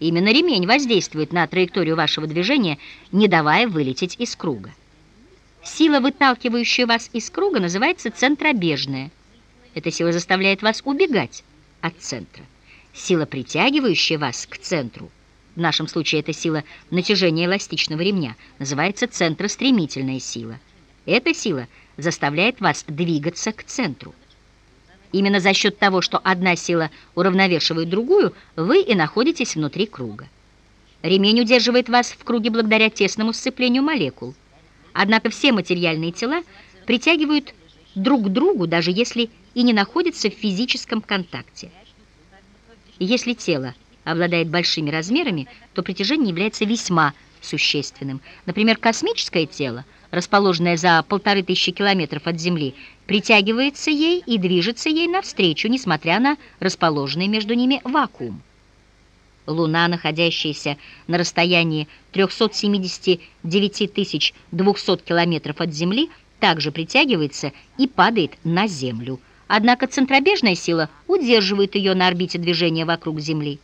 Именно ремень воздействует на траекторию вашего движения, не давая вылететь из круга. Сила, выталкивающая вас из круга, называется центробежная. Эта сила заставляет вас убегать от центра. Сила, притягивающая вас к центру, в нашем случае это сила натяжения эластичного ремня, называется центростремительная сила. Эта сила заставляет вас двигаться к центру. Именно за счет того, что одна сила уравновешивает другую, вы и находитесь внутри круга. Ремень удерживает вас в круге благодаря тесному сцеплению молекул. Однако все материальные тела притягивают друг к другу, даже если и не находятся в физическом контакте. Если тело обладает большими размерами, то притяжение является весьма существенным. Например, космическое тело, расположенное за полторы тысячи километров от Земли, притягивается ей и движется ей навстречу, несмотря на расположенный между ними вакуум. Луна, находящаяся на расстоянии 379 200 километров от Земли, также притягивается и падает на Землю. Однако центробежная сила удерживает ее на орбите движения вокруг Земли.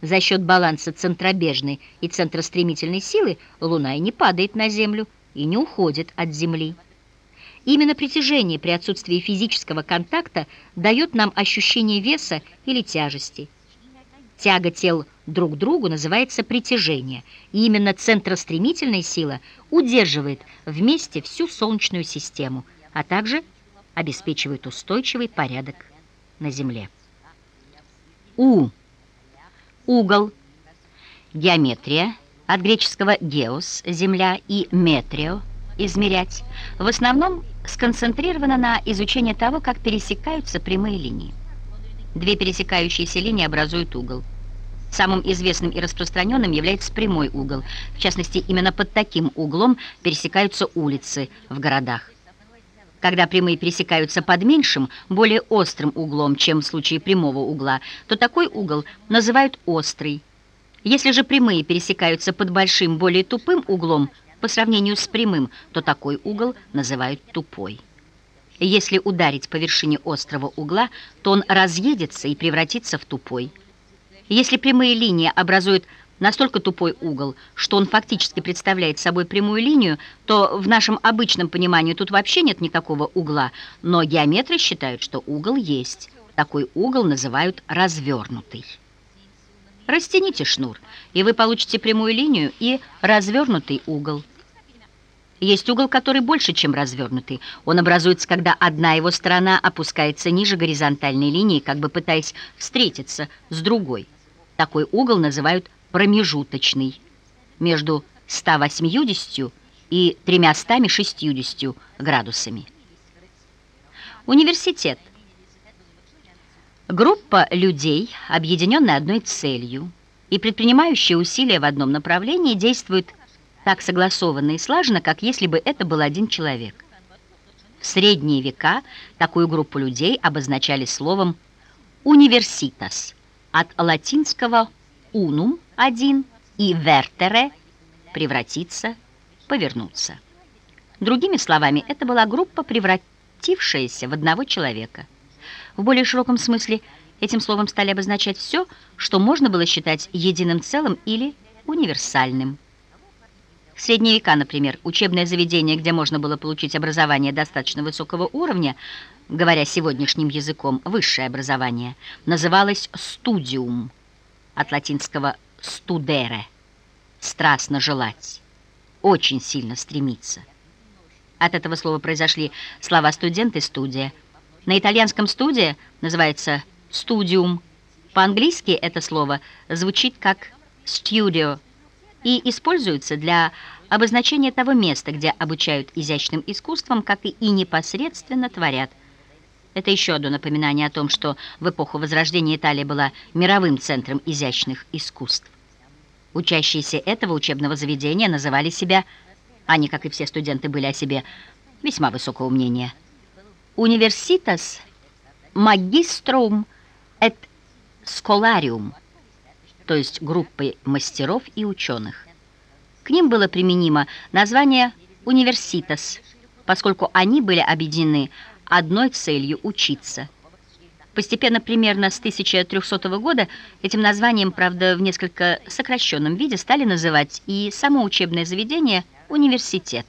За счет баланса центробежной и центростремительной силы Луна и не падает на Землю, и не уходит от Земли. Именно притяжение при отсутствии физического контакта дает нам ощущение веса или тяжести. Тяга тел друг к другу называется притяжение, и именно центростремительная сила удерживает вместе всю Солнечную систему, а также обеспечивает устойчивый порядок на Земле. У. Угол. Геометрия. От греческого «геос» — земля и «метрио» — измерять. В основном сконцентрирована на изучении того, как пересекаются прямые линии. Две пересекающиеся линии образуют угол. Самым известным и распространенным является прямой угол. В частности, именно под таким углом пересекаются улицы в городах. Когда прямые пересекаются под меньшим, более острым углом, чем в случае прямого угла, то такой угол называют острый. Если же прямые пересекаются под большим, более тупым углом по сравнению с прямым, то такой угол называют тупой. Если ударить по вершине острого угла, то он разъедется и превратится в тупой. Если прямые линии образуют настолько тупой угол, что он фактически представляет собой прямую линию, то в нашем обычном понимании тут вообще нет никакого угла, но геометры считают, что угол есть. Такой угол называют развернутый. Растяните шнур, и вы получите прямую линию и развернутый угол. Есть угол, который больше, чем развернутый. Он образуется, когда одна его сторона опускается ниже горизонтальной линии, как бы пытаясь встретиться с другой. Такой угол называют промежуточный между 180 и 360 градусами. Университет. Группа людей, объединенная одной целью и предпринимающая усилия в одном направлении, действует так согласованно и слаженно, как если бы это был один человек. В средние века такую группу людей обозначали словом «университас» от латинского «унум» один и вертере превратиться, повернуться. Другими словами, это была группа, превратившаяся в одного человека. В более широком смысле этим словом стали обозначать все, что можно было считать единым целым или универсальным. В средние века, например, учебное заведение, где можно было получить образование достаточно высокого уровня, говоря сегодняшним языком, высшее образование, называлось «студиум», от латинского студере, страстно желать, очень сильно стремиться. От этого слова произошли слова студент и студия. На итальянском студия называется студиум. По-английски это слово звучит как studio и используется для обозначения того места, где обучают изящным искусствам, как и непосредственно творят. Это еще одно напоминание о том, что в эпоху Возрождения Италия была мировым центром изящных искусств. Учащиеся этого учебного заведения называли себя, они, как и все студенты, были о себе весьма высокого мнения, «Университас магиструм et scholarium», то есть группой мастеров и ученых. К ним было применимо название «университас», поскольку они были объединены одной целью – учиться. Постепенно, примерно с 1300 года, этим названием, правда, в несколько сокращенном виде, стали называть и само учебное заведение «университет».